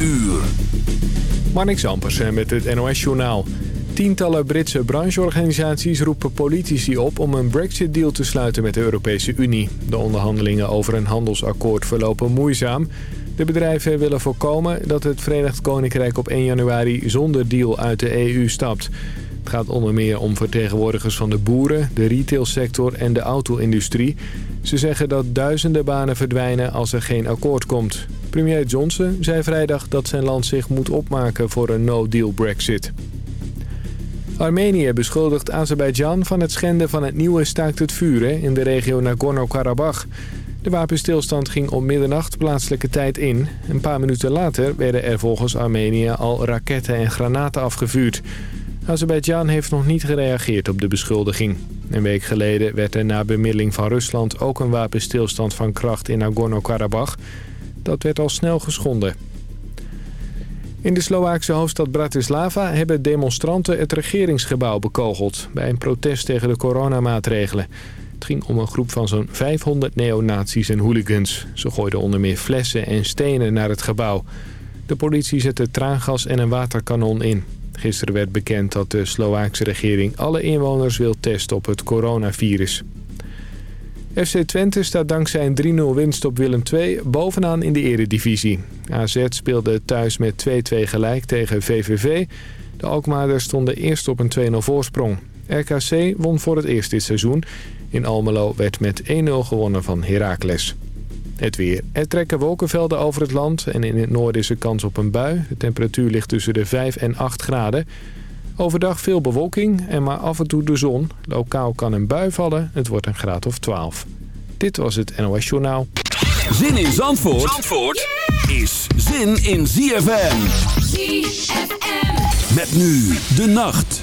uur. Marnix Ampersen met het NOS-journaal. Tientallen Britse brancheorganisaties roepen politici op om een brexit-deal te sluiten met de Europese Unie. De onderhandelingen over een handelsakkoord verlopen moeizaam. De bedrijven willen voorkomen dat het Verenigd Koninkrijk op 1 januari zonder deal uit de EU stapt. Het gaat onder meer om vertegenwoordigers van de boeren, de retailsector en de auto-industrie. Ze zeggen dat duizenden banen verdwijnen als er geen akkoord komt. Premier Johnson zei vrijdag dat zijn land zich moet opmaken voor een no-deal brexit. Armenië beschuldigt Azerbeidzjan van het schenden van het nieuwe staakt het vuren in de regio Nagorno-Karabakh. De wapenstilstand ging om middernacht plaatselijke tijd in. Een paar minuten later werden er volgens Armenië al raketten en granaten afgevuurd. Azerbeidzjan heeft nog niet gereageerd op de beschuldiging. Een week geleden werd er na bemiddeling van Rusland ook een wapenstilstand van kracht in Nagorno-Karabakh. Dat werd al snel geschonden. In de Slovaakse hoofdstad Bratislava hebben demonstranten het regeringsgebouw bekogeld... bij een protest tegen de coronamaatregelen. Het ging om een groep van zo'n 500 neonazies en hooligans. Ze gooiden onder meer flessen en stenen naar het gebouw. De politie zette traangas en een waterkanon in. Gisteren werd bekend dat de Slovaakse regering alle inwoners wil testen op het coronavirus. FC Twente staat dankzij een 3-0 winst op Willem II bovenaan in de eredivisie. AZ speelde thuis met 2-2 gelijk tegen VVV. De Alkmaarders stonden eerst op een 2-0 voorsprong. RKC won voor het eerst dit seizoen. In Almelo werd met 1-0 gewonnen van Heracles. Het weer. Er trekken wolkenvelden over het land en in het noorden is er kans op een bui. De temperatuur ligt tussen de 5 en 8 graden. Overdag veel bewolking en maar af en toe de zon. Lokaal kan een bui vallen. Het wordt een graad of 12. Dit was het NOS Journaal. Zin in Zandvoort, Zandvoort is zin in ZFM. ZFM. Met nu de nacht.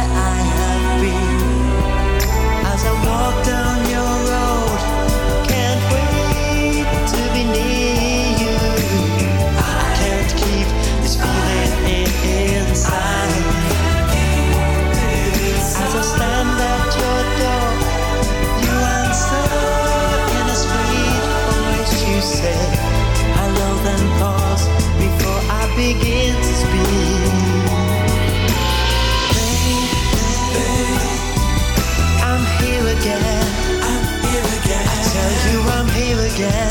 again.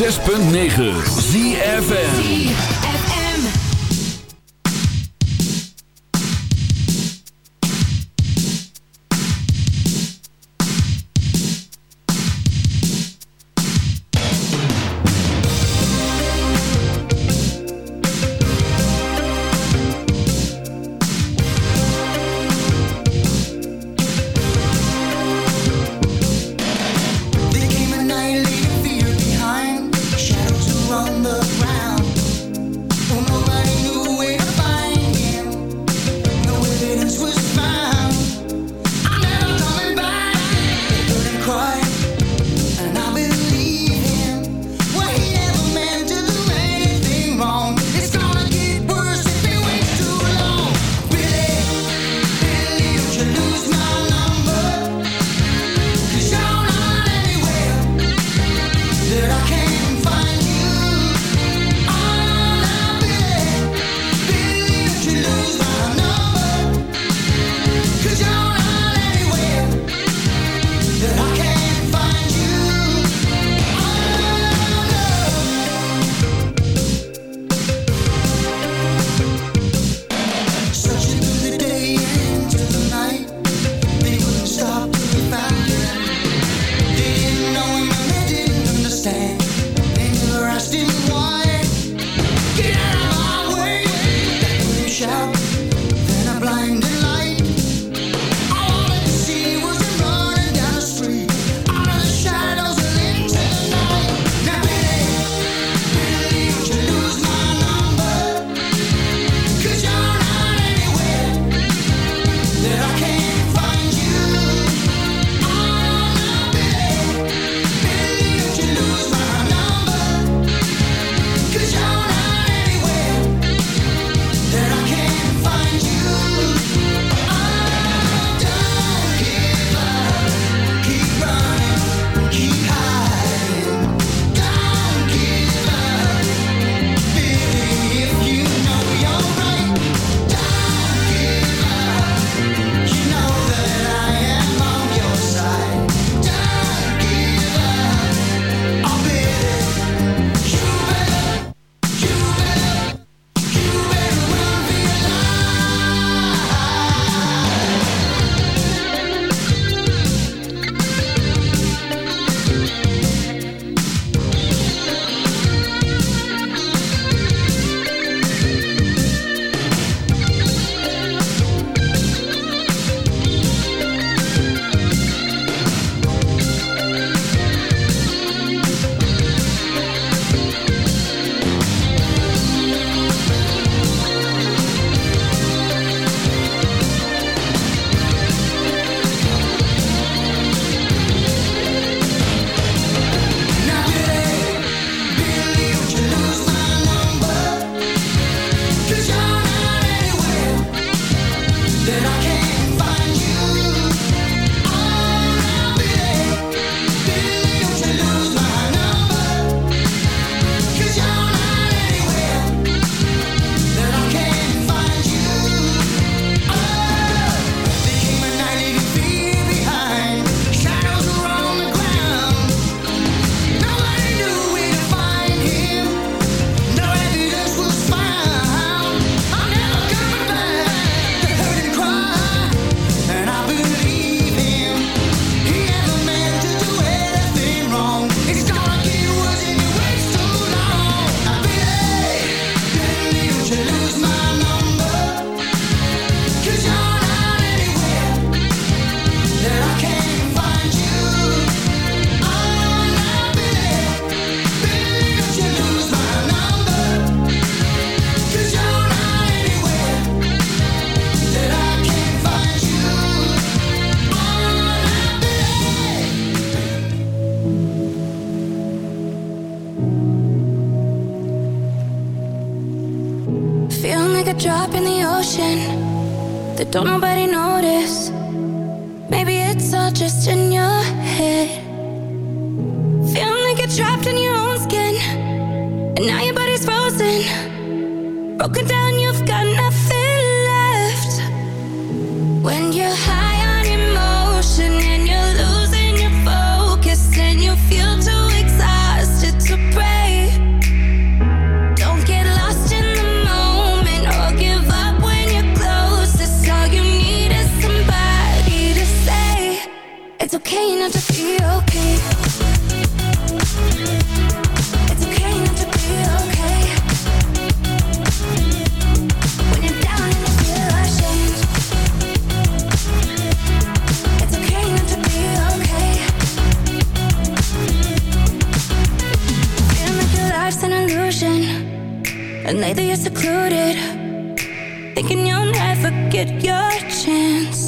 106.9 ZFN Now that you're secluded Thinking you'll never get your chance.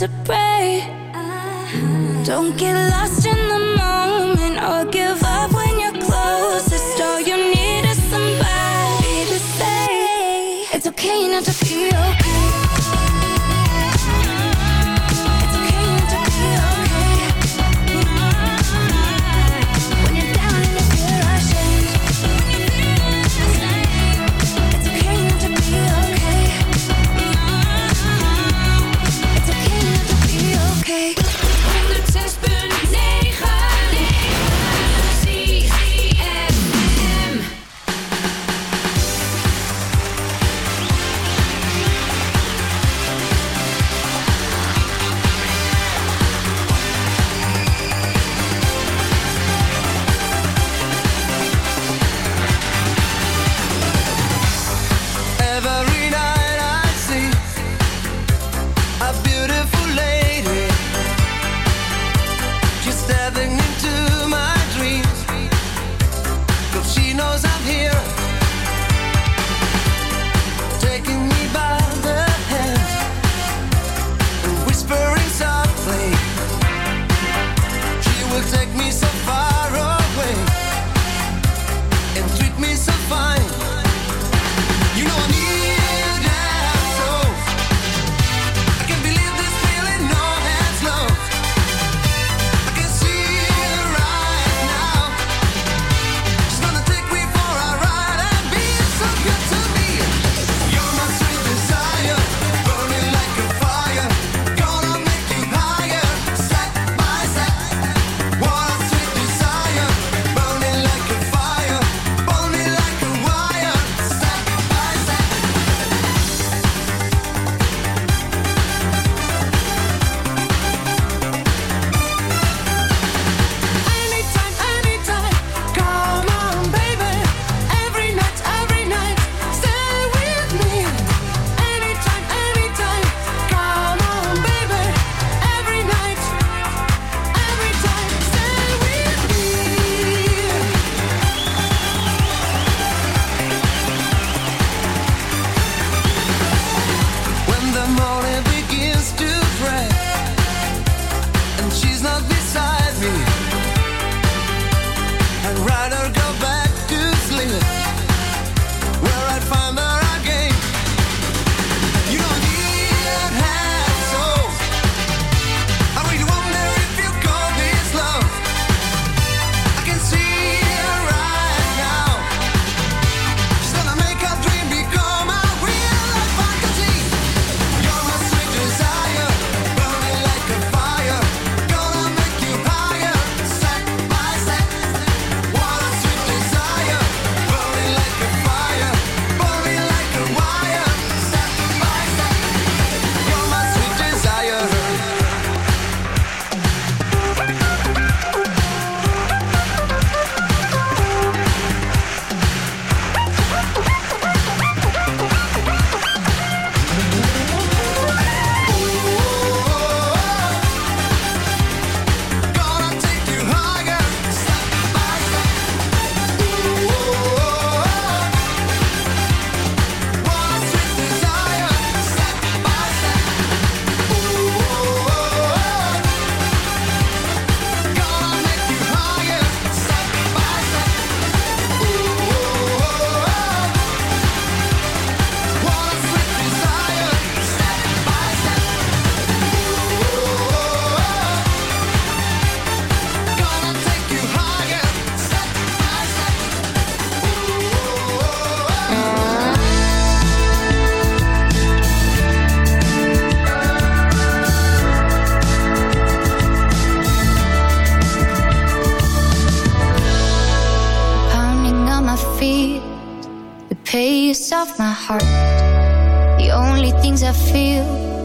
to pray. Don't get lost.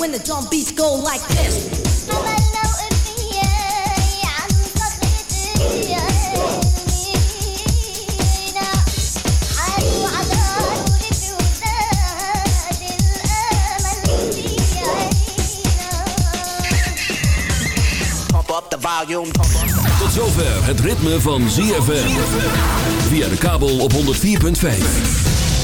When the drum beats go like this. Pump up the volume, pump up. Tot zover het ritme van ZFM. Via de kabel op 104.5.